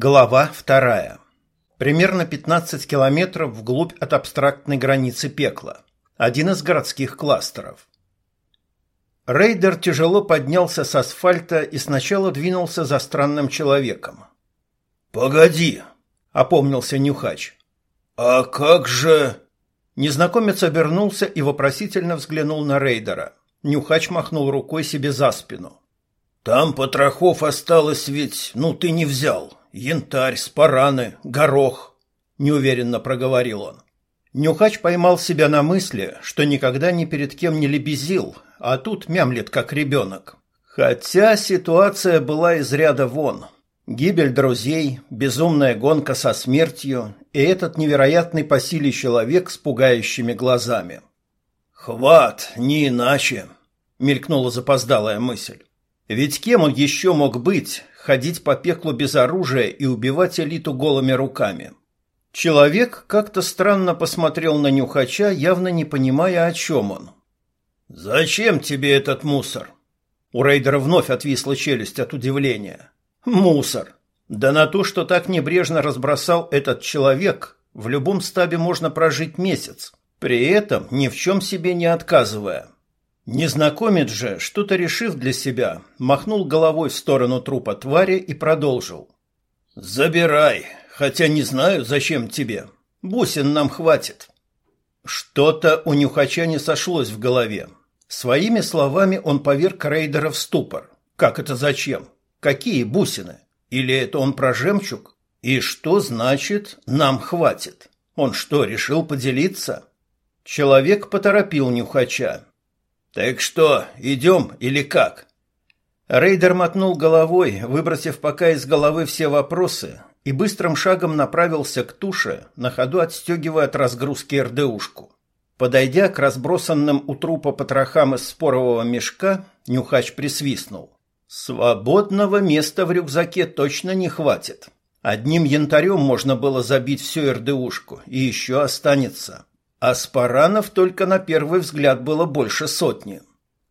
Глава вторая. Примерно 15 километров вглубь от абстрактной границы пекла. Один из городских кластеров. Рейдер тяжело поднялся с асфальта и сначала двинулся за странным человеком. «Погоди!» — опомнился Нюхач. «А как же...» Незнакомец обернулся и вопросительно взглянул на Рейдера. Нюхач махнул рукой себе за спину. «Там потрохов осталось ведь, ну, ты не взял янтарь, спараны, горох», — неуверенно проговорил он. Нюхач поймал себя на мысли, что никогда ни перед кем не лебезил, а тут мямлет как ребенок. Хотя ситуация была из ряда вон. Гибель друзей, безумная гонка со смертью и этот невероятный по силе человек с пугающими глазами. «Хват, не иначе», — мелькнула запоздалая мысль. Ведь кем он еще мог быть, ходить по пеклу без оружия и убивать элиту голыми руками. Человек как-то странно посмотрел на Нюхача, явно не понимая, о чем он. «Зачем тебе этот мусор?» У Рейдера вновь отвисла челюсть от удивления. «Мусор! Да на то, что так небрежно разбросал этот человек, в любом стабе можно прожить месяц, при этом ни в чем себе не отказывая». Незнакомец же, что-то решив для себя, махнул головой в сторону трупа твари и продолжил. «Забирай, хотя не знаю, зачем тебе. Бусин нам хватит». Что-то у Нюхача не сошлось в голове. Своими словами он поверг Рейдера в ступор. Как это зачем? Какие бусины? Или это он про жемчуг? И что значит «нам хватит»? Он что, решил поделиться? Человек поторопил Нюхача. «Так что, идем или как?» Рейдер мотнул головой, выбросив пока из головы все вопросы, и быстрым шагом направился к туше, на ходу отстегивая от разгрузки РДУшку. Подойдя к разбросанным у трупа потрохам из спорового мешка, Нюхач присвистнул. «Свободного места в рюкзаке точно не хватит. Одним янтарем можно было забить всю РДУшку, и еще останется. Аспаранов только на первый взгляд было больше сотни.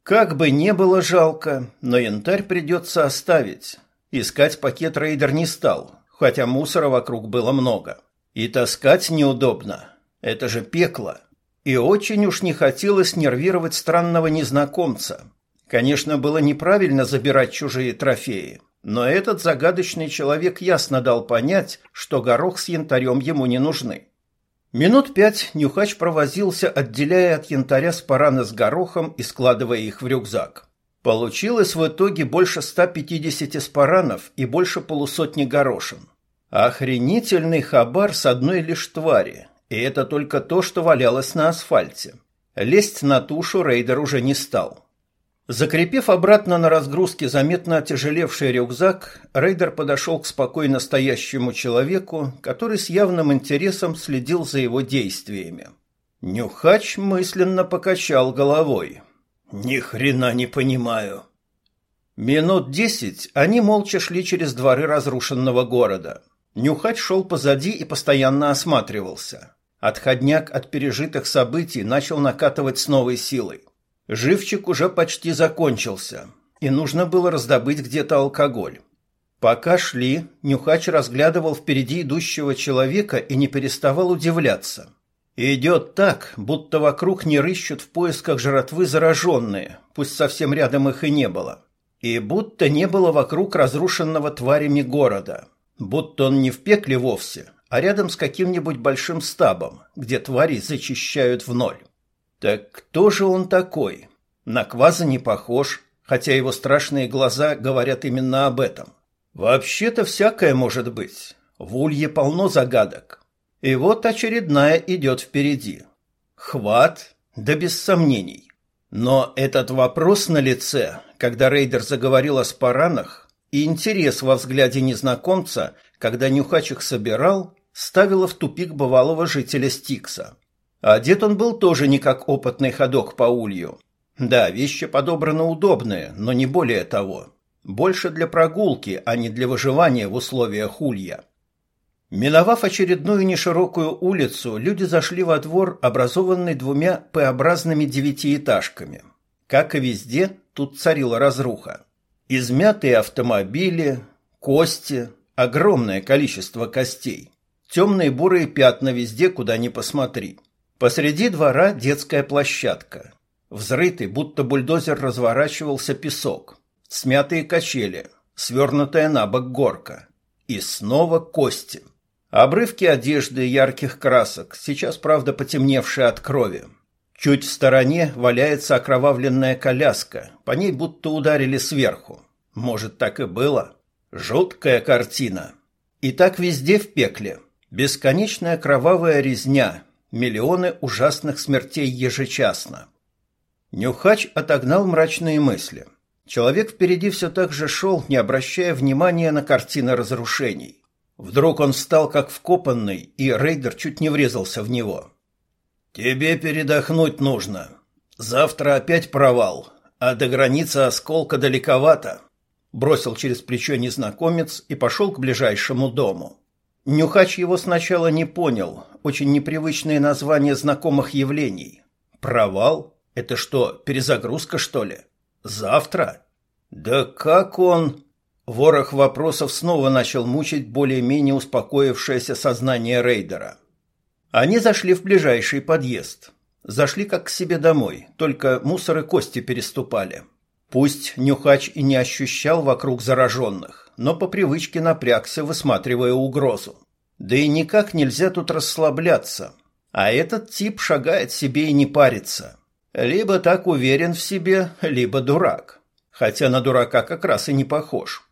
Как бы не было жалко, но янтарь придется оставить. Искать пакет рейдер не стал, хотя мусора вокруг было много. И таскать неудобно. Это же пекло. И очень уж не хотелось нервировать странного незнакомца. Конечно, было неправильно забирать чужие трофеи, но этот загадочный человек ясно дал понять, что горох с янтарем ему не нужны. Минут пять Нюхач провозился, отделяя от янтаря спараны с горохом и складывая их в рюкзак. Получилось в итоге больше 150 спаранов и больше полусотни горошин. Охренительный хабар с одной лишь твари, и это только то, что валялось на асфальте. Лезть на тушу рейдер уже не стал. Закрепив обратно на разгрузке заметно отяжелевший рюкзак, рейдер подошел к спокойно стоящему человеку, который с явным интересом следил за его действиями. Нюхач мысленно покачал головой. «Ни хрена не понимаю». Минут десять они молча шли через дворы разрушенного города. Нюхач шел позади и постоянно осматривался. Отходняк от пережитых событий начал накатывать с новой силой. Живчик уже почти закончился, и нужно было раздобыть где-то алкоголь. Пока шли, Нюхач разглядывал впереди идущего человека и не переставал удивляться. Идет так, будто вокруг не рыщут в поисках жратвы зараженные, пусть совсем рядом их и не было. И будто не было вокруг разрушенного тварями города. Будто он не в пекле вовсе, а рядом с каким-нибудь большим стабом, где твари зачищают в ноль. Так кто же он такой? На Кваза не похож, хотя его страшные глаза говорят именно об этом. Вообще-то всякое может быть. В Улье полно загадок. И вот очередная идет впереди. Хват, да без сомнений. Но этот вопрос на лице, когда рейдер заговорил о спаранах, и интерес во взгляде незнакомца, когда Нюхач их собирал, ставило в тупик бывалого жителя Стикса. Одет он был тоже не как опытный ходок по улью. Да, вещи подобраны удобные, но не более того. Больше для прогулки, а не для выживания в условиях улья. Миновав очередную неширокую улицу, люди зашли во двор, образованный двумя П-образными девятиэтажками. Как и везде, тут царила разруха. Измятые автомобили, кости, Огромное количество костей. Темные бурые пятна везде, куда ни посмотри. Посреди двора детская площадка. Взрытый, будто бульдозер разворачивался песок. Смятые качели, свернутая на бок горка. И снова кости. Обрывки одежды ярких красок, сейчас, правда, потемневшие от крови. Чуть в стороне валяется окровавленная коляска, по ней будто ударили сверху. Может, так и было? Жуткая картина. И так везде в пекле. Бесконечная кровавая резня, миллионы ужасных смертей ежечасно. Нюхач отогнал мрачные мысли. Человек впереди все так же шел, не обращая внимания на картины разрушений. Вдруг он встал как вкопанный, и рейдер чуть не врезался в него. «Тебе передохнуть нужно. Завтра опять провал, а до границы осколка далековато», бросил через плечо незнакомец и пошел к ближайшему дому. Нюхач его сначала не понял, очень непривычные названия знакомых явлений. «Провал? Это что, перезагрузка, что ли? Завтра?» «Да как он...» Ворох вопросов снова начал мучить более-менее успокоившееся сознание рейдера. Они зашли в ближайший подъезд. Зашли как к себе домой, только мусор и кости переступали. Пусть Нюхач и не ощущал вокруг зараженных, но по привычке напрягся, высматривая угрозу. Да и никак нельзя тут расслабляться. А этот тип шагает себе и не парится. Либо так уверен в себе, либо дурак. Хотя на дурака как раз и не похож.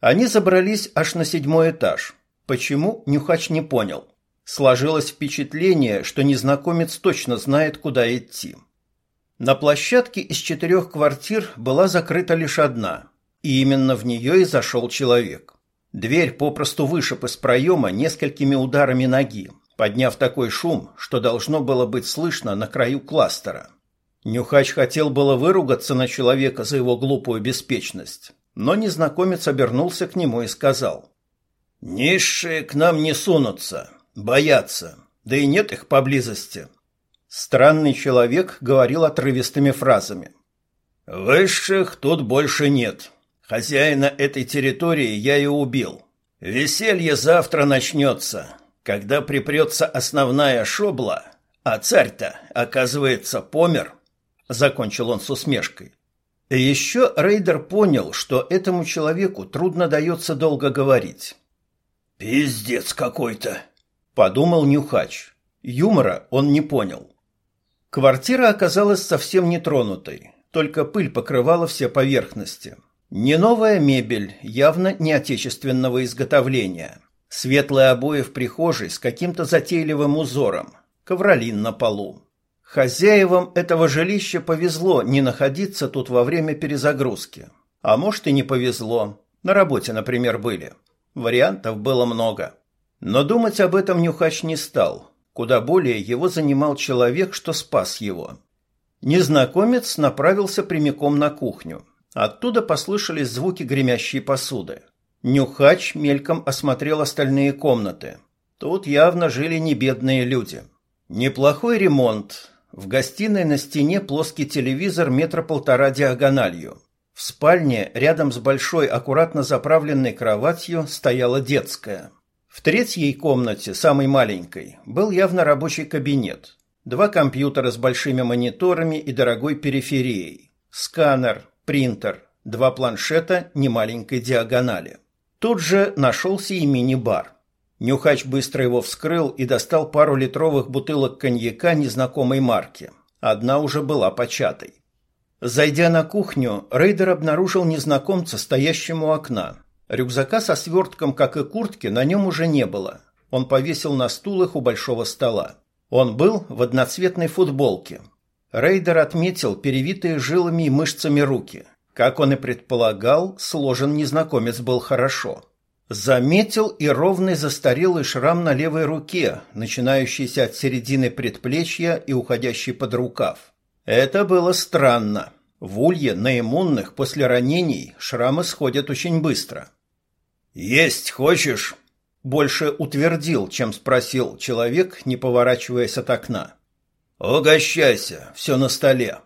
Они забрались аж на седьмой этаж. Почему, Нюхач не понял. Сложилось впечатление, что незнакомец точно знает, куда идти. На площадке из четырех квартир была закрыта лишь одна, и именно в нее и зашел человек. Дверь попросту вышиб из проема несколькими ударами ноги, подняв такой шум, что должно было быть слышно на краю кластера. Нюхач хотел было выругаться на человека за его глупую беспечность, но незнакомец обернулся к нему и сказал. «Низшие к нам не сунутся, боятся, да и нет их поблизости». Странный человек говорил отрывистыми фразами. «Высших тут больше нет. Хозяина этой территории я и убил. Веселье завтра начнется, когда припрется основная шобла, а царь-то, оказывается, помер». Закончил он с усмешкой. Еще Рейдер понял, что этому человеку трудно дается долго говорить. «Пиздец какой-то», — подумал Нюхач. Юмора он не понял. Квартира оказалась совсем нетронутой, только пыль покрывала все поверхности. Не новая мебель, явно не отечественного изготовления. Светлые обои в прихожей с каким-то затейливым узором, ковролин на полу. Хозяевам этого жилища повезло не находиться тут во время перезагрузки. А может и не повезло. На работе, например, были. Вариантов было много. Но думать об этом Нюхач не стал. Куда более его занимал человек, что спас его. Незнакомец направился прямиком на кухню. Оттуда послышались звуки гремящей посуды. Нюхач мельком осмотрел остальные комнаты. Тут явно жили не бедные люди. Неплохой ремонт, в гостиной на стене плоский телевизор метра полтора диагональю. В спальне, рядом с большой аккуратно заправленной кроватью, стояла детская. В третьей комнате, самой маленькой, был явно рабочий кабинет. Два компьютера с большими мониторами и дорогой периферией. Сканер, принтер, два планшета немаленькой диагонали. Тут же нашелся и мини-бар. Нюхач быстро его вскрыл и достал пару литровых бутылок коньяка незнакомой марки. Одна уже была початой. Зайдя на кухню, рейдер обнаружил незнакомца, стоящему у окна. Рюкзака со свертком, как и куртки, на нем уже не было. Он повесил на стулах у большого стола. Он был в одноцветной футболке. Рейдер отметил перевитые жилами и мышцами руки. Как он и предполагал, сложен незнакомец был хорошо. Заметил и ровный застарелый шрам на левой руке, начинающийся от середины предплечья и уходящий под рукав. Это было странно. В улье на иммунных после ранений шрамы сходят очень быстро. «Есть хочешь?» Больше утвердил, чем спросил человек, не поворачиваясь от окна. «Угощайся, все на столе».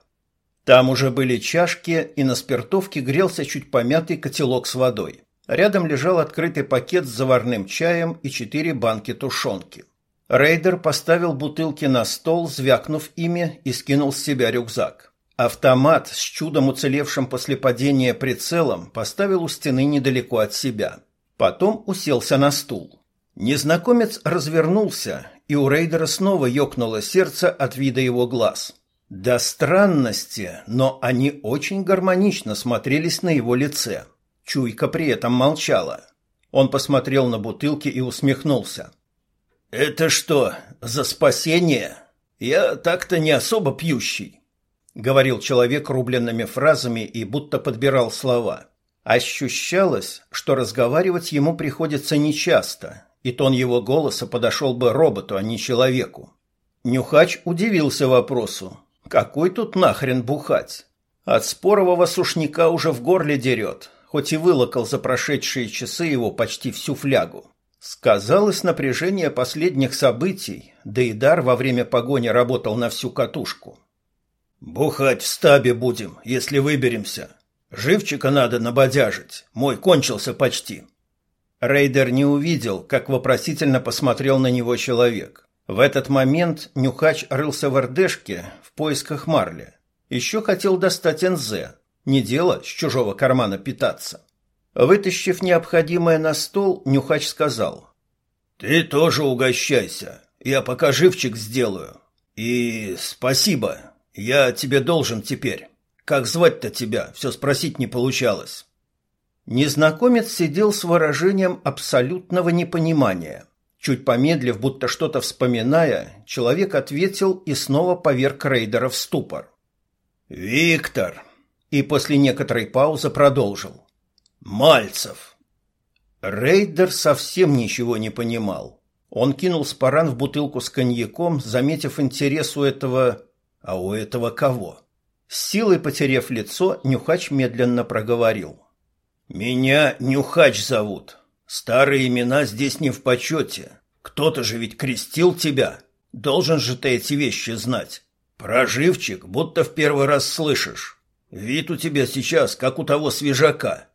Там уже были чашки, и на спиртовке грелся чуть помятый котелок с водой. Рядом лежал открытый пакет с заварным чаем и четыре банки тушенки. Рейдер поставил бутылки на стол, звякнув ими, и скинул с себя рюкзак. Автомат с чудом уцелевшим после падения прицелом поставил у стены недалеко от себя. Потом уселся на стул. Незнакомец развернулся, и у Рейдера снова ёкнуло сердце от вида его глаз. До странности, но они очень гармонично смотрелись на его лице. Чуйка при этом молчала. Он посмотрел на бутылки и усмехнулся. «Это что, за спасение? Я так-то не особо пьющий», — говорил человек рубленными фразами и будто подбирал слова. Ощущалось, что разговаривать ему приходится нечасто, и тон его голоса подошел бы роботу, а не человеку. Нюхач удивился вопросу. «Какой тут нахрен бухать? От спорового сушняка уже в горле дерет, хоть и вылокал за прошедшие часы его почти всю флягу. Сказалось напряжение последних событий, да и дар во время погони работал на всю катушку. «Бухать в стабе будем, если выберемся. Живчика надо набодяжить, мой кончился почти». Рейдер не увидел, как вопросительно посмотрел на него человек. В этот момент Нюхач рылся в РДшке в поисках марли. Еще хотел достать НЗ. Не дело с чужого кармана питаться. Вытащив необходимое на стол, Нюхач сказал. «Ты тоже угощайся. Я пока живчик сделаю. И спасибо. Я тебе должен теперь. Как звать-то тебя? Все спросить не получалось». Незнакомец сидел с выражением абсолютного непонимания. Чуть помедлив, будто что-то вспоминая, человек ответил и снова поверг рейдера в ступор. «Виктор!» И после некоторой паузы продолжил. Мальцев. Рейдер совсем ничего не понимал. Он кинул спаран в бутылку с коньяком, заметив интерес у этого... А у этого кого? С силой потеряв лицо, Нюхач медленно проговорил. «Меня Нюхач зовут. Старые имена здесь не в почете. Кто-то же ведь крестил тебя. Должен же ты эти вещи знать. Проживчик, будто в первый раз слышишь. Вид у тебя сейчас, как у того свежака.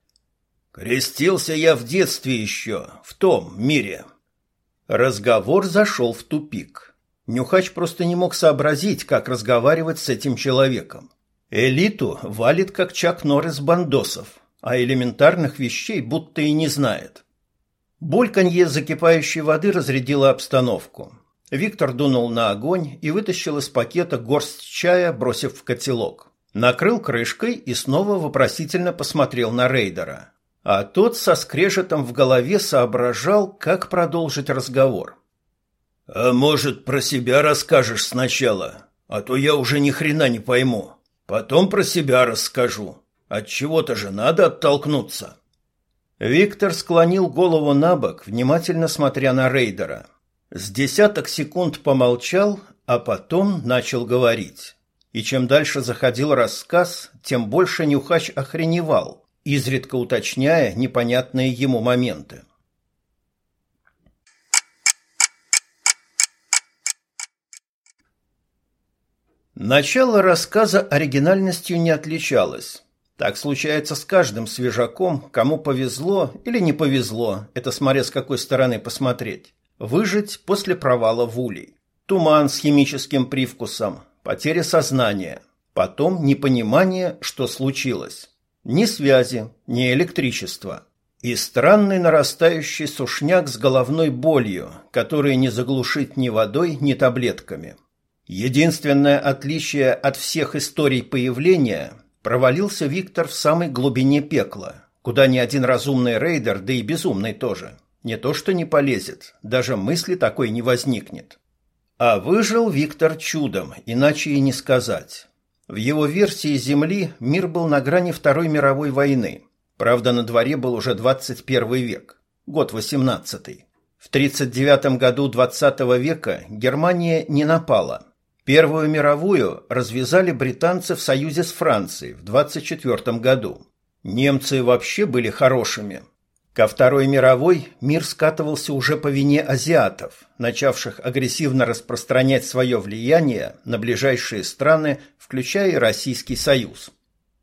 Крестился я в детстве еще, в том мире. Разговор зашел в тупик. Нюхач просто не мог сообразить, как разговаривать с этим человеком. Элиту валит как Чак Норрис бандосов, а элементарных вещей будто и не знает. Бульканье закипающей воды разрядило обстановку. Виктор дунул на огонь и вытащил из пакета горсть чая, бросив в котелок. Накрыл крышкой и снова вопросительно посмотрел на рейдера а тот со скрежетом в голове соображал, как продолжить разговор. «А может, про себя расскажешь сначала? А то я уже ни хрена не пойму. Потом про себя расскажу. От чего-то же надо оттолкнуться». Виктор склонил голову на бок, внимательно смотря на рейдера. С десяток секунд помолчал, а потом начал говорить. И чем дальше заходил рассказ, тем больше Нюхач охреневал, изредка уточняя непонятные ему моменты. Начало рассказа оригинальностью не отличалось. Так случается с каждым свежаком, кому повезло или не повезло, это смотря с какой стороны посмотреть, выжить после провала в улей. Туман с химическим привкусом, потеря сознания, потом непонимание, что случилось. Ни связи, ни электричества. И странный нарастающий сушняк с головной болью, который не заглушить ни водой, ни таблетками. Единственное отличие от всех историй появления – провалился Виктор в самой глубине пекла, куда ни один разумный рейдер, да и безумный тоже, не то что не полезет, даже мысли такой не возникнет. А выжил Виктор чудом, иначе и не сказать. В его версии Земли мир был на грани Второй мировой войны. Правда, на дворе был уже 21 век, год 18. В 39 году 20 века Германия не напала. Первую мировую развязали британцы в союзе с Францией в 24 году. Немцы вообще были хорошими, Ко Второй мировой мир скатывался уже по вине азиатов, начавших агрессивно распространять свое влияние на ближайшие страны, включая и Российский Союз.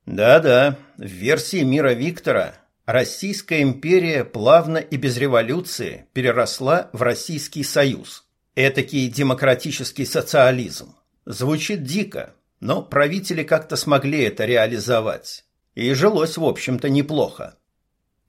Да-да, в версии мира Виктора Российская империя плавно и без революции переросла в Российский Союз. Этакий демократический социализм. Звучит дико, но правители как-то смогли это реализовать. И жилось, в общем-то, неплохо.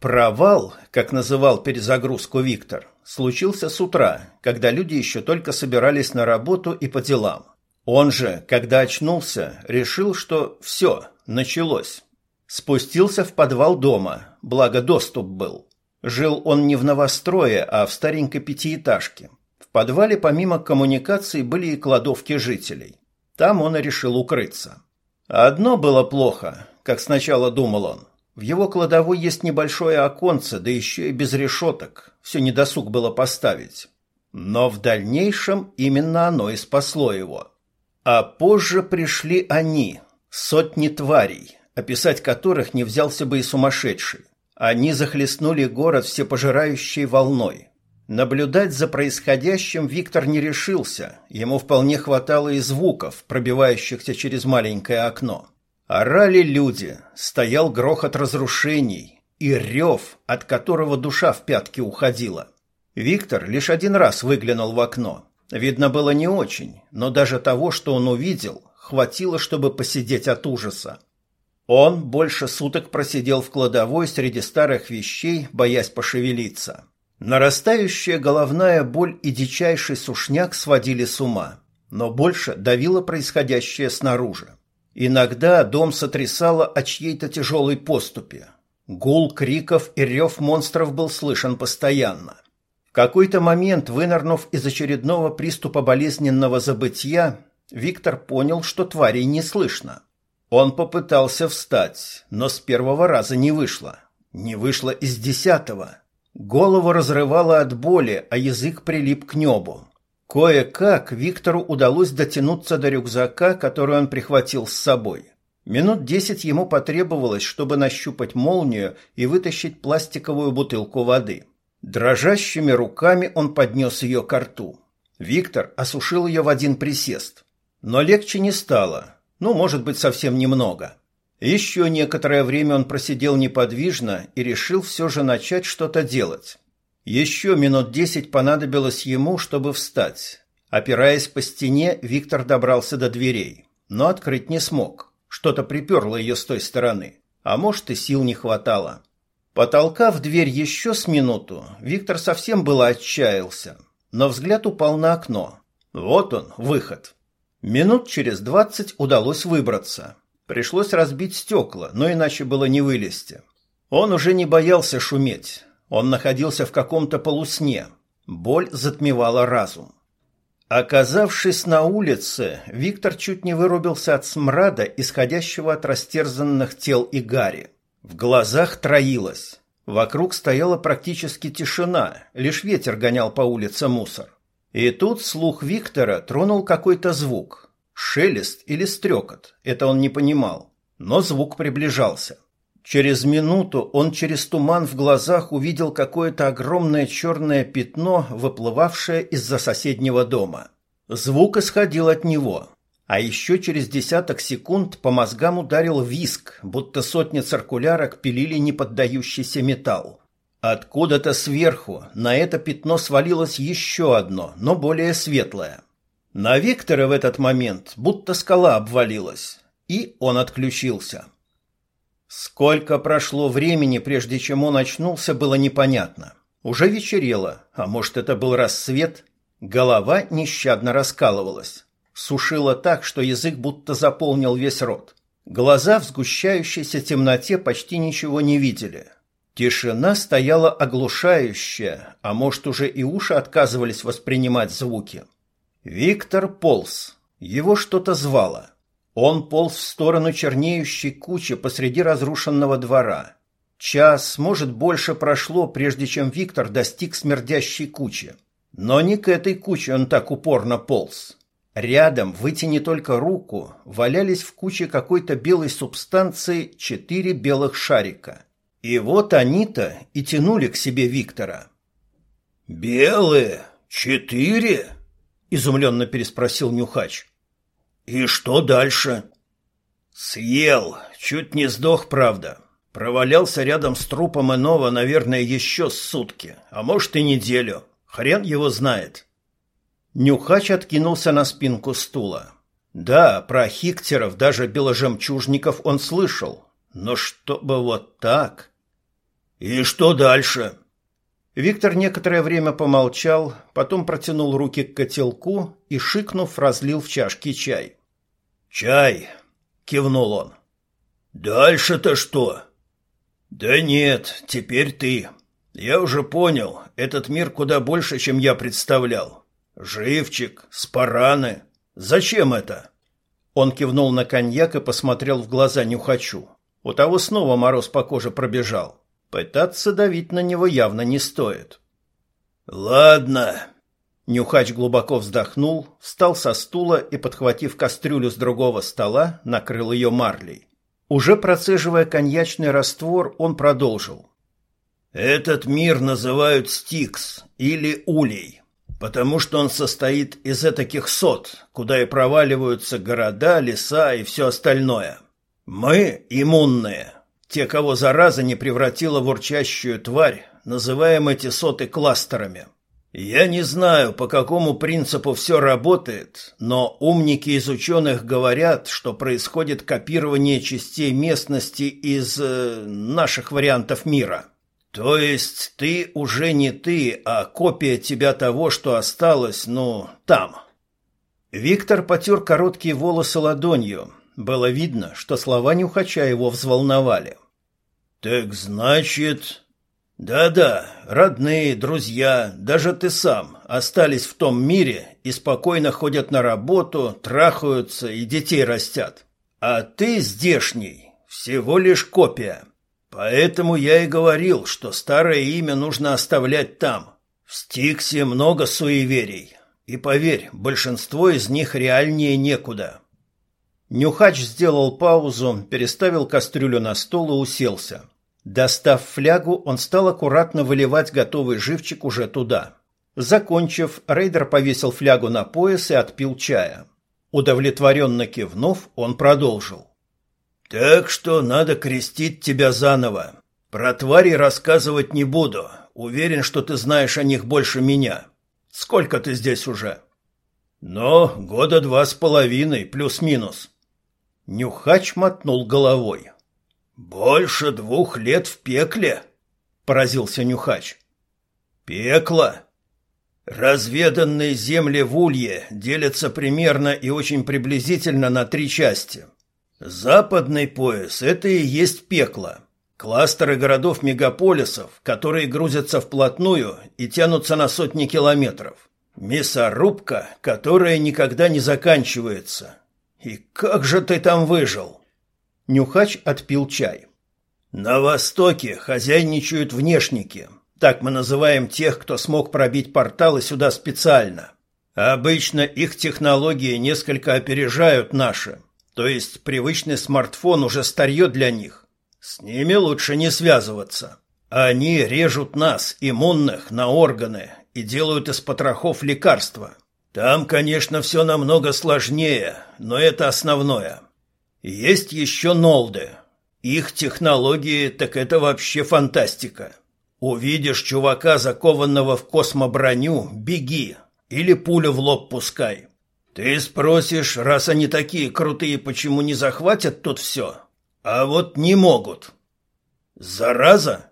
Провал, как называл перезагрузку Виктор, случился с утра, когда люди еще только собирались на работу и по делам. Он же, когда очнулся, решил, что все, началось. Спустился в подвал дома, благо доступ был. Жил он не в новострое, а в старенькой пятиэтажке. В подвале помимо коммуникаций были и кладовки жителей. Там он и решил укрыться. Одно было плохо, как сначала думал он. В его кладовой есть небольшое оконце, да еще и без решеток. Все недосуг было поставить. Но в дальнейшем именно оно и спасло его. А позже пришли они, сотни тварей, описать которых не взялся бы и сумасшедший. Они захлестнули город всепожирающей волной. Наблюдать за происходящим Виктор не решился, ему вполне хватало и звуков, пробивающихся через маленькое окно. Орали люди, стоял грохот разрушений и рев, от которого душа в пятки уходила. Виктор лишь один раз выглянул в окно. Видно было не очень, но даже того, что он увидел, хватило, чтобы посидеть от ужаса. Он больше суток просидел в кладовой среди старых вещей, боясь пошевелиться. Нарастающая головная боль и дичайший сушняк сводили с ума, но больше давило происходящее снаружи. Иногда дом сотрясало от чьей-то тяжелой поступи. Гул криков и рев монстров был слышен постоянно. В какой-то момент, вынырнув из очередного приступа болезненного забытья, Виктор понял, что тварей не слышно. Он попытался встать, но с первого раза не вышло. Не вышло и с десятого. Голову разрывало от боли, а язык прилип к небу. Кое-как Виктору удалось дотянуться до рюкзака, который он прихватил с собой. Минут десять ему потребовалось, чтобы нащупать молнию и вытащить пластиковую бутылку воды. Дрожащими руками он поднес ее к рту. Виктор осушил ее в один присест. Но легче не стало. Ну, может быть, совсем немного. Еще некоторое время он просидел неподвижно и решил все же начать что-то делать. Еще минут десять понадобилось ему, чтобы встать. Опираясь по стене, Виктор добрался до дверей, но открыть не смог. Что-то приперло ее с той стороны, а может и сил не хватало. Потолкав дверь еще с минуту, Виктор совсем было отчаялся, но взгляд упал на окно. Вот он, выход. Минут через двадцать удалось выбраться. Пришлось разбить стекла, но иначе было не вылезти. Он уже не боялся шуметь. Он находился в каком-то полусне. Боль затмевала разум. Оказавшись на улице, Виктор чуть не вырубился от смрада, исходящего от растерзанных тел и гари. В глазах троилось. Вокруг стояла практически тишина, лишь ветер гонял по улице мусор. И тут слух Виктора тронул какой-то звук. Шелест или стрекот, это он не понимал, но звук приближался. Через минуту он через туман в глазах увидел какое-то огромное черное пятно, выплывавшее из-за соседнего дома. Звук исходил от него. А еще через десяток секунд по мозгам ударил виск, будто сотни циркулярок пилили неподдающийся металл. Откуда-то сверху на это пятно свалилось еще одно, но более светлое. На Виктора в этот момент будто скала обвалилась, и он отключился. Сколько прошло времени, прежде чем он очнулся, было непонятно. Уже вечерело, а может, это был рассвет. Голова нещадно раскалывалась. Сушила так, что язык будто заполнил весь рот. Глаза в сгущающейся темноте почти ничего не видели. Тишина стояла оглушающая, а может уже и уши отказывались воспринимать звуки. Виктор полз. Его что-то звало. Он полз в сторону чернеющей кучи посреди разрушенного двора. Час, может, больше прошло, прежде чем Виктор достиг смердящей кучи. Но не к этой куче он так упорно полз. Рядом, вытяни только руку, валялись в куче какой-то белой субстанции четыре белых шарика. И вот они-то и тянули к себе Виктора. «Белые? Четыре?» — изумленно переспросил Нюхач. «И что дальше?» «Съел. Чуть не сдох, правда. Провалялся рядом с трупом иного, наверное, еще сутки, а может и неделю. Хрен его знает. Нюхач откинулся на спинку стула. Да, про хиктеров, даже беложемчужников он слышал. Но чтобы вот так... И что дальше? Виктор некоторое время помолчал, потом протянул руки к котелку и, шикнув, разлил в чашки чай. «Чай!» — кивнул он. «Дальше-то что?» «Да нет, теперь ты. Я уже понял, этот мир куда больше, чем я представлял. Живчик, спараны. Зачем это?» Он кивнул на коньяк и посмотрел в глаза Нюхачу. У того снова мороз по коже пробежал. Пытаться давить на него явно не стоит. «Ладно». Нюхач глубоко вздохнул, встал со стула и, подхватив кастрюлю с другого стола, накрыл ее марлей. Уже процеживая коньячный раствор, он продолжил. «Этот мир называют Стикс или Улей, потому что он состоит из этаких сот, куда и проваливаются города, леса и все остальное. Мы иммунные, те, кого зараза не превратила в урчащую тварь, называем эти соты кластерами». Я не знаю, по какому принципу все работает, но умники из ученых говорят, что происходит копирование частей местности из э, наших вариантов мира. То есть ты уже не ты, а копия тебя того, что осталось, ну, там. Виктор потер короткие волосы ладонью. Было видно, что слова Нюхача его взволновали. «Так значит...» Да-да, родные, друзья, даже ты сам остались в том мире и спокойно ходят на работу, трахаются и детей растят. А ты здешний, всего лишь копия. Поэтому я и говорил, что старое имя нужно оставлять там. В Стиксе много суеверий. И поверь, большинство из них реальнее некуда. Нюхач сделал паузу, переставил кастрюлю на стол и уселся. Достав флягу, он стал аккуратно выливать готовый живчик уже туда. Закончив, рейдер повесил флягу на пояс и отпил чая. Удовлетворенно кивнув, он продолжил. «Так что надо крестить тебя заново. Про тварей рассказывать не буду. Уверен, что ты знаешь о них больше меня. Сколько ты здесь уже?» «Но года два с половиной, плюс-минус». Нюхач мотнул головой. «Больше двух лет в пекле?» — поразился Нюхач. «Пекло? Разведанные земли в Улье делятся примерно и очень приблизительно на три части. Западный пояс — это и есть пекло. Кластеры городов-мегаполисов, которые грузятся вплотную и тянутся на сотни километров. Мясорубка, которая никогда не заканчивается. И как же ты там выжил?» Нюхач отпил чай. На востоке хозяйничают внешники. Так мы называем тех, кто смог пробить порталы сюда специально. Обычно их технологии несколько опережают наши. То есть привычный смартфон уже старье для них. С ними лучше не связываться. Они режут нас, иммунных, на органы и делают из потрохов лекарства. Там, конечно, все намного сложнее, но это основное. Есть еще Нолды. Их технологии так это вообще фантастика. Увидишь чувака, закованного в космоброню, беги или пулю в лоб пускай. Ты спросишь, раз они такие крутые, почему не захватят тут все? А вот не могут. Зараза?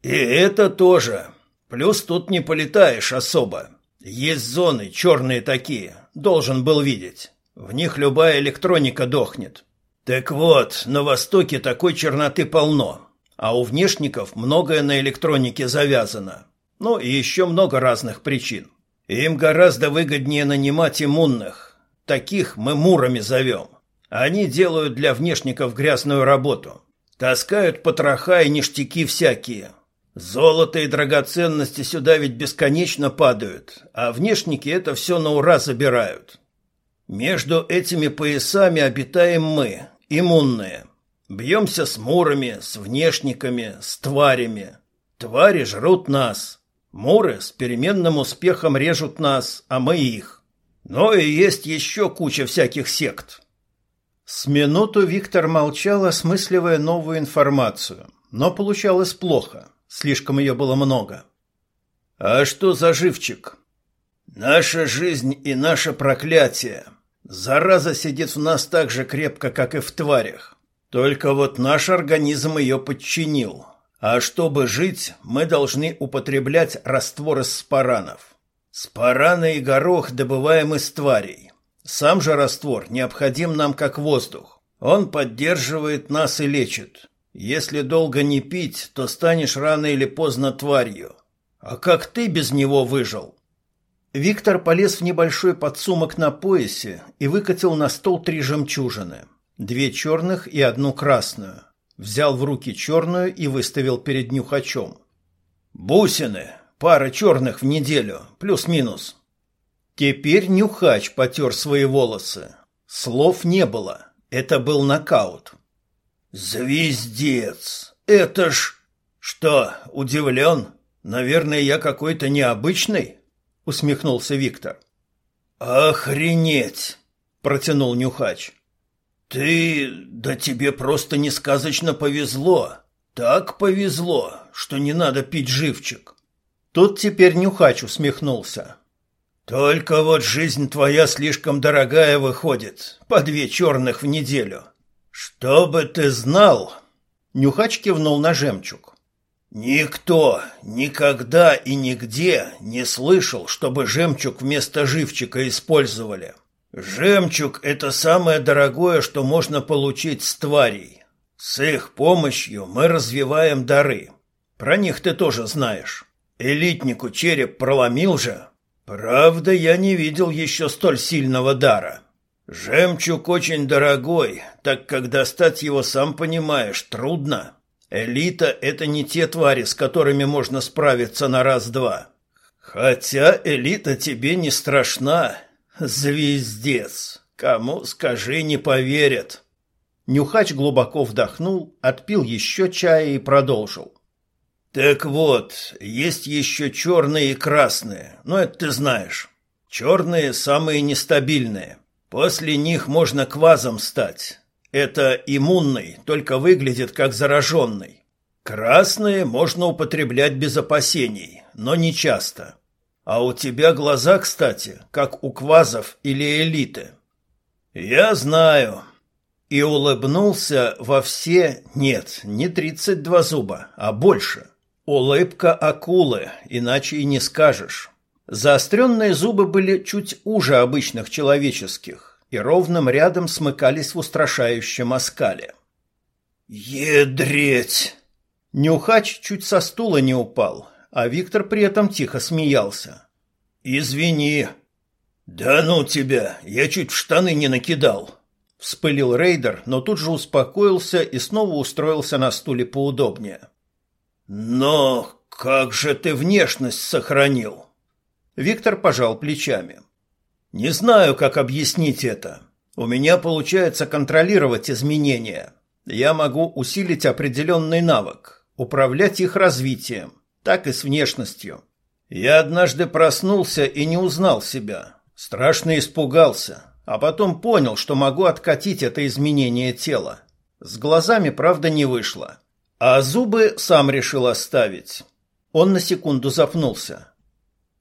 И это тоже. Плюс тут не полетаешь особо. Есть зоны, черные такие, должен был видеть. В них любая электроника дохнет. Так вот, на Востоке такой черноты полно, а у внешников многое на электронике завязано. Ну и еще много разных причин. Им гораздо выгоднее нанимать иммунных. Таких мы мурами зовем. Они делают для внешников грязную работу. Таскают потроха и ништяки всякие. Золото и драгоценности сюда ведь бесконечно падают, а внешники это все на ура забирают. Между этими поясами обитаем мы, иммунные. Бьемся с мурами, с внешниками, с тварями. Твари жрут нас. Муры с переменным успехом режут нас, а мы их. Но и есть еще куча всяких сект. С минуту Виктор молчал, осмысливая новую информацию, но получалось плохо, слишком ее было много. «А что за живчик?» «Наша жизнь и наше проклятие. Зараза сидит в нас так же крепко, как и в тварях. Только вот наш организм ее подчинил. А чтобы жить, мы должны употреблять раствор из спаранов. Спараны и горох добываем из тварей. Сам же раствор необходим нам как воздух. Он поддерживает нас и лечит. Если долго не пить, то станешь рано или поздно тварью. А как ты без него выжил? Виктор полез в небольшой подсумок на поясе и выкатил на стол три жемчужины. Две черных и одну красную. Взял в руки черную и выставил перед нюхачом. «Бусины! Пара черных в неделю, плюс-минус. Теперь Нюхач потер свои волосы. Слов не было. Это был нокаут. «Звездец! Это ж...» «Что, удивлен? Наверное, я какой-то необычный?» — усмехнулся Виктор. «Охренеть!» — протянул Нюхач. «Ты... да тебе просто несказочно повезло. Так повезло, что не надо пить живчик». Тут теперь Нюхач усмехнулся. Только вот жизнь твоя слишком дорогая выходит, по две черных в неделю. Чтобы ты знал, Нюхач кивнул на жемчуг. Никто никогда и нигде не слышал, чтобы жемчуг вместо живчика использовали. Жемчуг это самое дорогое, что можно получить с тварей. С их помощью мы развиваем дары. Про них ты тоже знаешь. Элитнику череп проломил же, Правда, я не видел еще столь сильного дара. Жемчуг очень дорогой, так как достать его, сам понимаешь, трудно. Элита — это не те твари, с которыми можно справиться на раз-два. Хотя элита тебе не страшна. Звездец. Кому скажи, не поверят. Нюхач глубоко вдохнул, отпил еще чая и продолжил. Так вот, есть еще черные и красные, но это ты знаешь. Черные самые нестабильные. После них можно квазом стать. Это иммунный, только выглядит как зараженный. Красные можно употреблять без опасений, но не часто. А у тебя глаза, кстати, как у квазов или элиты. Я знаю. И улыбнулся во все, нет, не тридцать два зуба, а больше. Улыбка акулы, иначе и не скажешь. Заостренные зубы были чуть уже обычных человеческих и ровным рядом смыкались в устрашающем оскале. «Едреть!» Нюхач чуть со стула не упал, а Виктор при этом тихо смеялся. «Извини». «Да ну тебя, я чуть в штаны не накидал», — вспылил рейдер, но тут же успокоился и снова устроился на стуле поудобнее. Но как же ты внешность сохранил? Виктор пожал плечами. Не знаю, как объяснить это. У меня получается контролировать изменения. Я могу усилить определенный навык, управлять их развитием, так и с внешностью. Я однажды проснулся и не узнал себя. Страшно испугался, а потом понял, что могу откатить это изменение тела. С глазами, правда, не вышло. А зубы сам решил оставить. Он на секунду запнулся.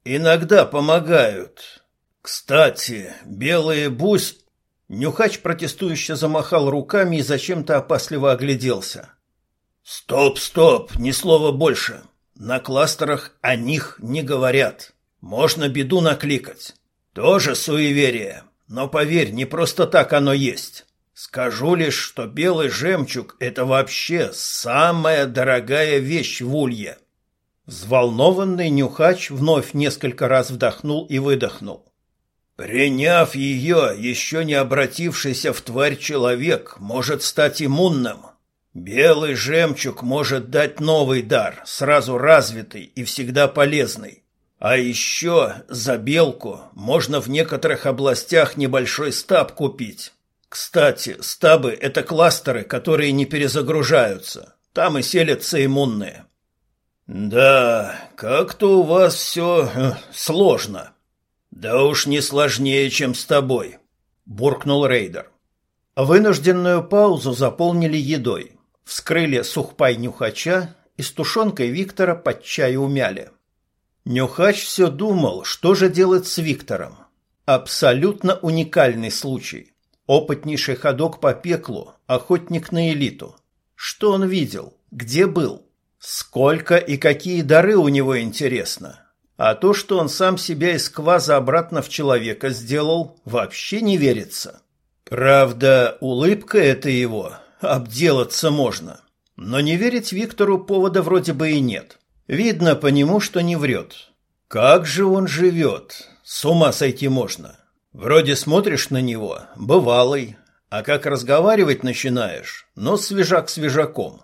Иногда помогают. Кстати, белые бусь... Нюхач протестующе замахал руками и зачем-то опасливо огляделся. Стоп, стоп, ни слова больше. На кластерах о них не говорят. Можно беду накликать. Тоже суеверие, но поверь, не просто так оно есть. Скажу лишь, что белый жемчуг — это вообще самая дорогая вещь в улье. Взволнованный нюхач вновь несколько раз вдохнул и выдохнул. Приняв ее, еще не обратившийся в тварь человек может стать иммунным. Белый жемчуг может дать новый дар, сразу развитый и всегда полезный. А еще за белку можно в некоторых областях небольшой стаб купить. Кстати, стабы — это кластеры, которые не перезагружаются. Там и селятся иммунные. Да, как-то у вас все э, сложно. Да уж не сложнее, чем с тобой, буркнул рейдер. Вынужденную паузу заполнили едой. Вскрыли сухпай нюхача и с тушенкой Виктора под чай умяли. Нюхач все думал, что же делать с Виктором. Абсолютно уникальный случай. Опытнейший ходок по пеклу, охотник на элиту. Что он видел? Где был? Сколько и какие дары у него интересно? А то, что он сам себя из кваза обратно в человека сделал, вообще не верится. Правда, улыбка это его, обделаться можно. Но не верить Виктору повода вроде бы и нет. Видно по нему, что не врет. Как же он живет? С ума сойти можно. Вроде смотришь на него, бывалый, а как разговаривать начинаешь, но свежак свежаком.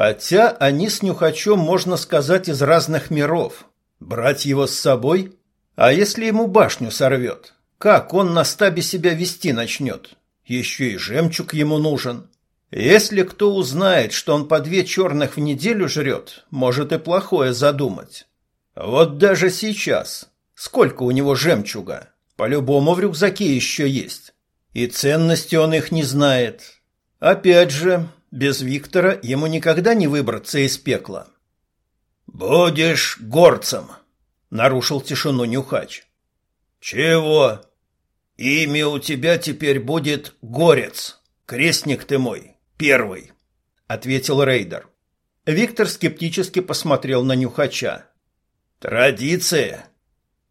Хотя они с Нюхачом, можно сказать, из разных миров. Брать его с собой? А если ему башню сорвет? Как он на стабе себя вести начнет? Еще и жемчуг ему нужен. Если кто узнает, что он по две черных в неделю жрет, может и плохое задумать. Вот даже сейчас. Сколько у него жемчуга? По-любому в рюкзаке еще есть. И ценности он их не знает. Опять же, без Виктора ему никогда не выбраться из пекла. «Будешь горцем», — нарушил тишину Нюхач. «Чего? Имя у тебя теперь будет Горец. Крестник ты мой, первый», — ответил Рейдер. Виктор скептически посмотрел на Нюхача. «Традиция?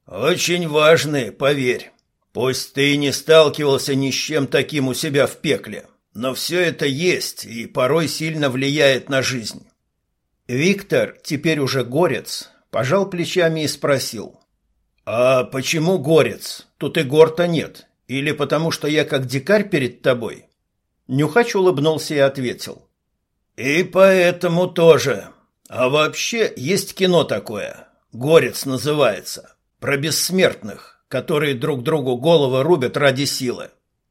Очень важные, поверь. Пусть ты и не сталкивался ни с чем таким у себя в пекле, но все это есть и порой сильно влияет на жизнь. Виктор, теперь уже горец, пожал плечами и спросил. «А почему горец? Тут и гор-то нет. Или потому что я как дикарь перед тобой?» Нюхач улыбнулся и ответил. «И поэтому тоже. А вообще есть кино такое. Горец называется. Про бессмертных, которые друг другу головы рубят ради силы.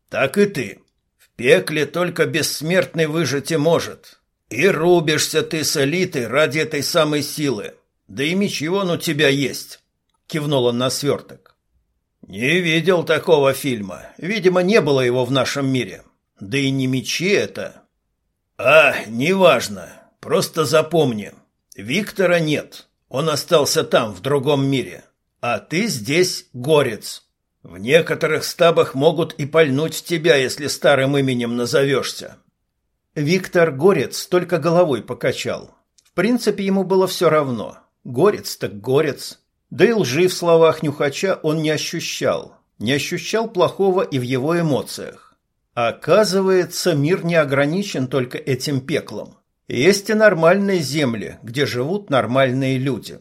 Так и ты. Пекле только бессмертный выжить и может. И рубишься ты с элитой ради этой самой силы. Да и мечи вон у тебя есть. Кивнул он на сверток. Не видел такого фильма. Видимо, не было его в нашем мире. Да и не мечи это. А, неважно. Просто запомни. Виктора нет. Он остался там, в другом мире. А ты здесь горец. В некоторых стабах могут и пальнуть тебя, если старым именем назовешься. Виктор Горец только головой покачал. В принципе, ему было все равно. Горец так горец. Да и лжи в словах Нюхача он не ощущал. Не ощущал плохого и в его эмоциях. Оказывается, мир не ограничен только этим пеклом. Есть и нормальные земли, где живут нормальные люди.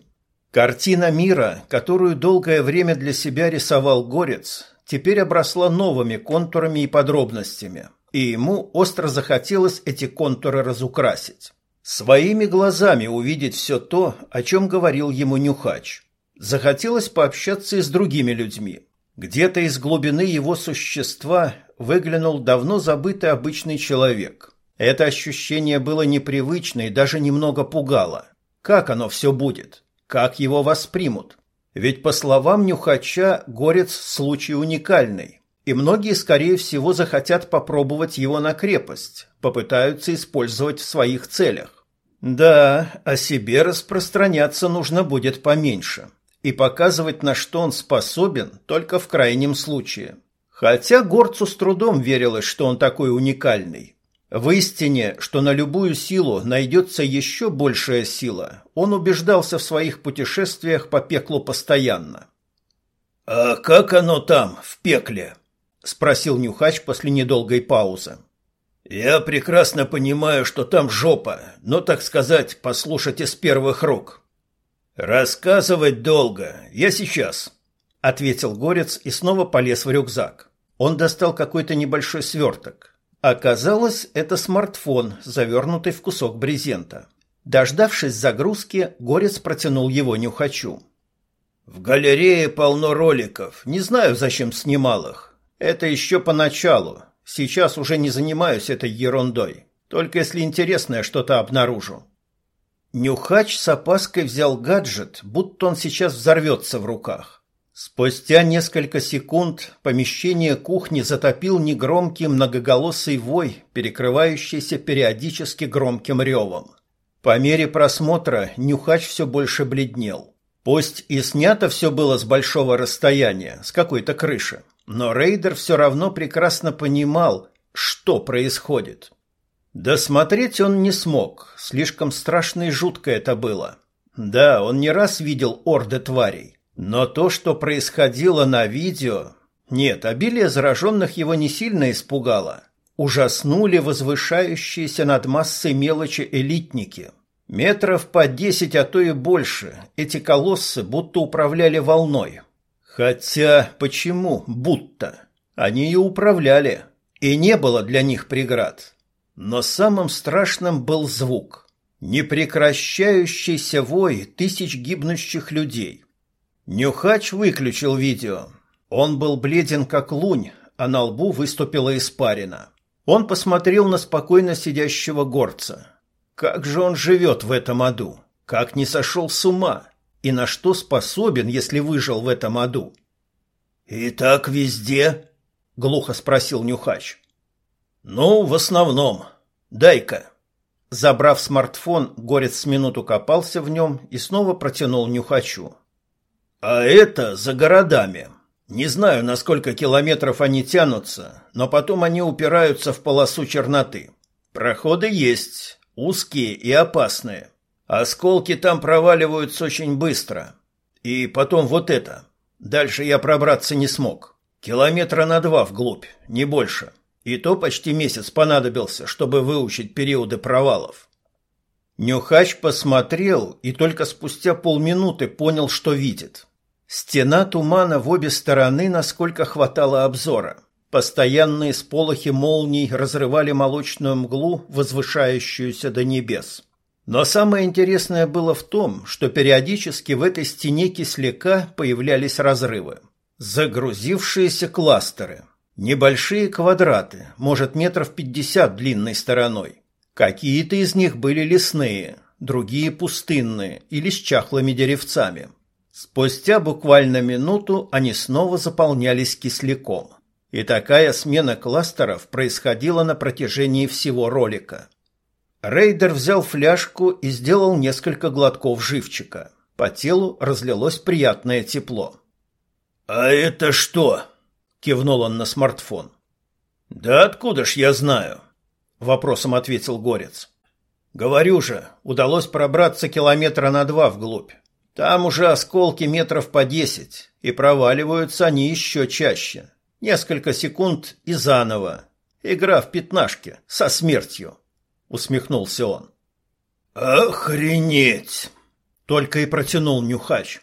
Картина мира, которую долгое время для себя рисовал Горец, теперь обросла новыми контурами и подробностями – и ему остро захотелось эти контуры разукрасить. Своими глазами увидеть все то, о чем говорил ему Нюхач. Захотелось пообщаться и с другими людьми. Где-то из глубины его существа выглянул давно забытый обычный человек. Это ощущение было непривычно и даже немного пугало. Как оно все будет? Как его воспримут? Ведь, по словам Нюхача, Горец – случай уникальный и многие, скорее всего, захотят попробовать его на крепость, попытаются использовать в своих целях. Да, о себе распространяться нужно будет поменьше и показывать, на что он способен, только в крайнем случае. Хотя горцу с трудом верилось, что он такой уникальный. В истине, что на любую силу найдется еще большая сила, он убеждался в своих путешествиях по пеклу постоянно. «А как оно там, в пекле?» спросил Нюхач после недолгой паузы. Я прекрасно понимаю, что там жопа, но, так сказать, послушать из первых рук. Рассказывать долго. Я сейчас, ответил Горец и снова полез в рюкзак. Он достал какой-то небольшой сверток. Оказалось, это смартфон, завернутый в кусок брезента. Дождавшись загрузки, Горец протянул его Нюхачу. В галерее полно роликов. Не знаю, зачем снимал их. Это еще поначалу. Сейчас уже не занимаюсь этой ерундой. Только если интересное что-то обнаружу. Нюхач с опаской взял гаджет, будто он сейчас взорвется в руках. Спустя несколько секунд помещение кухни затопил негромкий многоголосый вой, перекрывающийся периодически громким ревом. По мере просмотра Нюхач все больше бледнел. Пусть и снято все было с большого расстояния, с какой-то крыши, но рейдер все равно прекрасно понимал, что происходит. Досмотреть он не смог, слишком страшно и жутко это было. Да, он не раз видел орды тварей, но то, что происходило на видео... Нет, обилие зараженных его не сильно испугало. Ужаснули возвышающиеся над массой мелочи элитники. Метров по десять, а то и больше. Эти колоссы будто управляли волной. Хотя, почему будто? Они и управляли. И не было для них преград. Но самым страшным был звук. Непрекращающийся вой тысяч гибнущих людей. Нюхач выключил видео. Он был бледен, как лунь, а на лбу выступила испарина. Он посмотрел на спокойно сидящего горца. Как же он живет в этом аду? Как не сошел с ума? И на что способен, если выжил в этом аду? «И так везде?» — глухо спросил Нюхач. «Ну, в основном. Дай-ка». Забрав смартфон, Горец минуту копался в нем и снова протянул Нюхачу. А это за городами. Не знаю, на сколько километров они тянутся, но потом они упираются в полосу черноты. Проходы есть, узкие и опасные. Осколки там проваливаются очень быстро. И потом вот это. Дальше я пробраться не смог. Километра на два вглубь, не больше. И то почти месяц понадобился, чтобы выучить периоды провалов. Нюхач посмотрел и только спустя полминуты понял, что видит. Стена тумана в обе стороны, насколько хватало обзора. Постоянные сполохи молний разрывали молочную мглу, возвышающуюся до небес. Но самое интересное было в том, что периодически в этой стене кисляка появлялись разрывы. Загрузившиеся кластеры. Небольшие квадраты, может метров пятьдесят длинной стороной. Какие-то из них были лесные, другие пустынные или с чахлыми деревцами. Спустя буквально минуту они снова заполнялись кисляком. И такая смена кластеров происходила на протяжении всего ролика. Рейдер взял фляжку и сделал несколько глотков живчика. По телу разлилось приятное тепло. «А это что?» — кивнул он на смартфон. «Да откуда ж я знаю?» — вопросом ответил Горец. «Говорю же, удалось пробраться километра на два вглубь. Там уже осколки метров по десять, и проваливаются они еще чаще. Несколько секунд и заново. Игра в пятнашки со смертью, усмехнулся он. Охренеть, только и протянул Нюхач.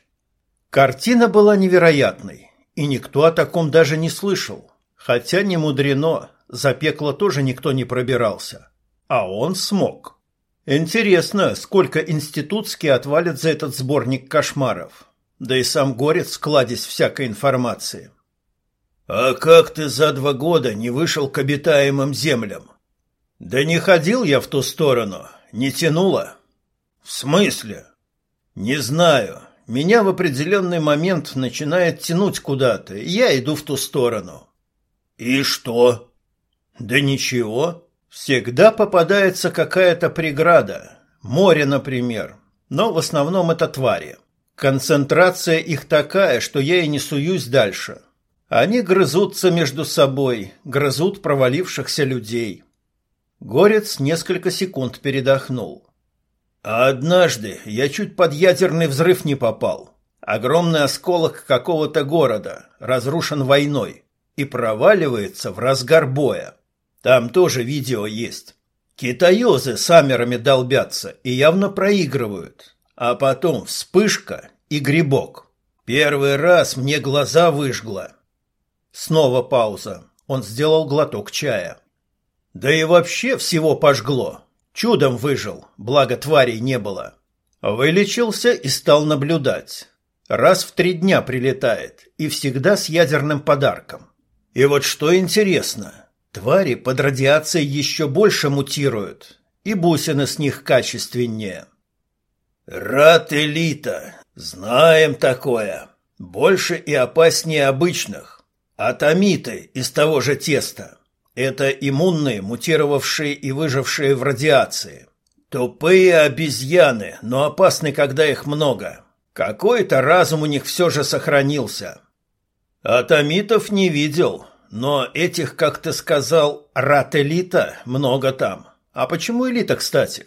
Картина была невероятной, и никто о таком даже не слышал. Хотя не мудрено, за пекло тоже никто не пробирался, а он смог. Интересно, сколько институтский отвалит за этот сборник кошмаров. Да и сам Горец кладезь всякой информации. А как ты за два года не вышел к обитаемым землям? Да не ходил я в ту сторону, не тянуло. В смысле? Не знаю. Меня в определенный момент начинает тянуть куда-то, и я иду в ту сторону. И что? Да ничего. Всегда попадается какая-то преграда. Море, например. Но в основном это твари. Концентрация их такая, что я и не суюсь дальше. Они грызутся между собой, грызут провалившихся людей. Горец несколько секунд передохнул. А однажды я чуть под ядерный взрыв не попал. Огромный осколок какого-то города, разрушен войной, и проваливается в разгар боя. Там тоже видео есть. Китаёзы с амерами долбятся и явно проигрывают. А потом вспышка и грибок. Первый раз мне глаза выжгло. Снова пауза. Он сделал глоток чая. Да и вообще всего пожгло. Чудом выжил, благо тварей не было. Вылечился и стал наблюдать. Раз в три дня прилетает, и всегда с ядерным подарком. И вот что интересно, Твари под радиацией еще больше мутируют, и бусины с них качественнее. Рад элита, знаем такое. Больше и опаснее обычных. Атомиты из того же теста. Это иммунные, мутировавшие и выжившие в радиации. Тупые обезьяны, но опасны, когда их много. Какой-то разум у них все же сохранился. Атомитов не видел, но этих, как ты сказал, рат-элита много там. А почему элита, кстати?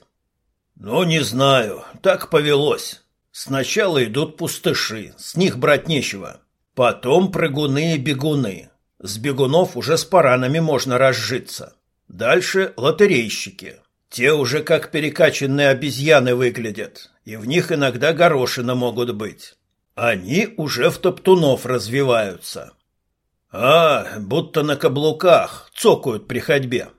Ну, не знаю, так повелось. Сначала идут пустыши, с них брать нечего. Потом прыгуны и бегуны. С бегунов уже с паранами можно разжиться. Дальше лотерейщики. Те уже как перекачанные обезьяны выглядят, и в них иногда горошины могут быть. Они уже в топтунов развиваются. А, будто на каблуках, цокают при ходьбе.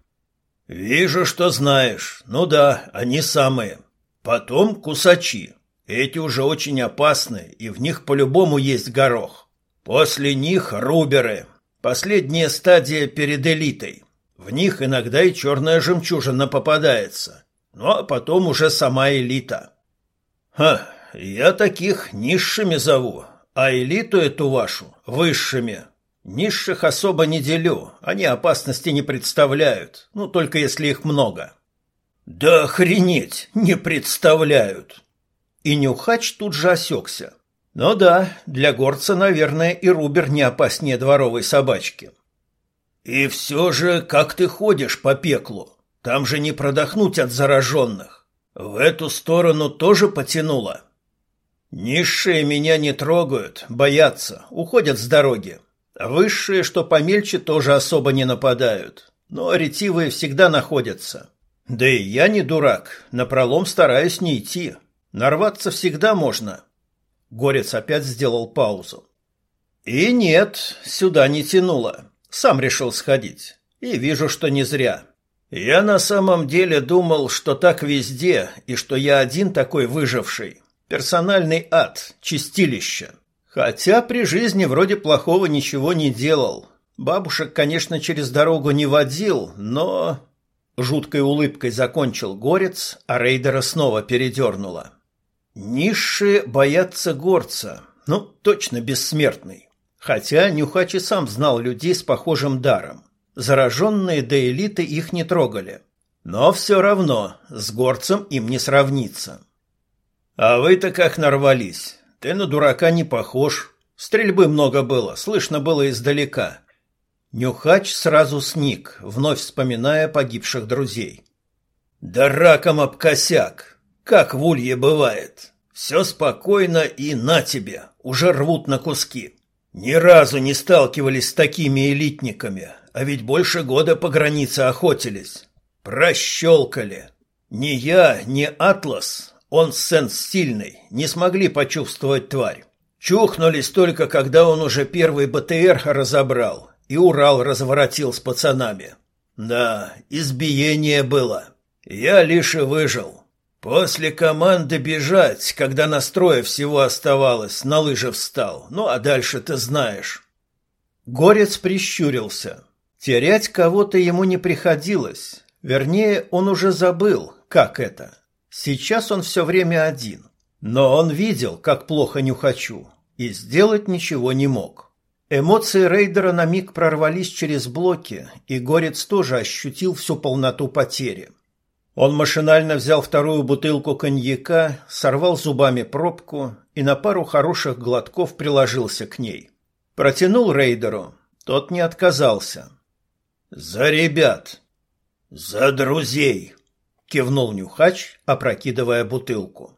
Вижу, что знаешь. Ну да, они самые. Потом кусачи. Эти уже очень опасны, и в них по-любому есть горох. После них руберы. Последняя стадия перед элитой. В них иногда и черная жемчужина попадается. Ну, а потом уже сама элита. Ха, я таких низшими зову, а элиту эту вашу — высшими. Низших особо не делю, они опасности не представляют, ну, только если их много. Да охренеть, не представляют. И Нюхач тут же осекся. Ну да, для горца, наверное, и Рубер не опаснее дворовой собачки. И все же, как ты ходишь по пеклу? Там же не продохнуть от зараженных. В эту сторону тоже потянуло. Низшие меня не трогают, боятся, уходят с дороги. Высшие, что помельче, тоже особо не нападают. Но ретивые всегда находятся. Да и я не дурак, напролом стараюсь не идти. Нарваться всегда можно. Горец опять сделал паузу. И нет, сюда не тянуло. Сам решил сходить. И вижу, что не зря. Я на самом деле думал, что так везде, и что я один такой выживший. Персональный ад, чистилище. Хотя при жизни вроде плохого ничего не делал. Бабушек, конечно, через дорогу не водил, но... Жуткой улыбкой закончил горец, а рейдера снова передернуло. Низшие боятся горца. Ну, точно бессмертный. Хотя Нюхач и сам знал людей с похожим даром. Зараженные до элиты их не трогали. Но все равно с горцем им не сравниться. «А вы-то как нарвались? Ты на дурака не похож. Стрельбы много было, слышно было издалека». Нюхач сразу сник, вновь вспоминая погибших друзей. «Да раком об косяк! Как в улье бывает. Все спокойно и на тебе, уже рвут на куски. Ни разу не сталкивались с такими элитниками, а ведь больше года по границе охотились. Прощелкали. Ни я, ни Атлас, он сенс сильный, не смогли почувствовать тварь. Чухнулись только, когда он уже первый БТР разобрал и Урал разворотил с пацанами. Да, избиение было. Я лишь и выжил. После команды бежать, когда настроя всего оставалось, на лыжи встал. Ну, а дальше ты знаешь. Горец прищурился. Терять кого-то ему не приходилось. Вернее, он уже забыл, как это. Сейчас он все время один. Но он видел, как плохо нюхачу, и сделать ничего не мог. Эмоции рейдера на миг прорвались через блоки, и Горец тоже ощутил всю полноту потери. Он машинально взял вторую бутылку коньяка, сорвал зубами пробку и на пару хороших глотков приложился к ней. Протянул рейдеру. Тот не отказался. «За ребят!» «За друзей!» — кивнул Нюхач, опрокидывая бутылку.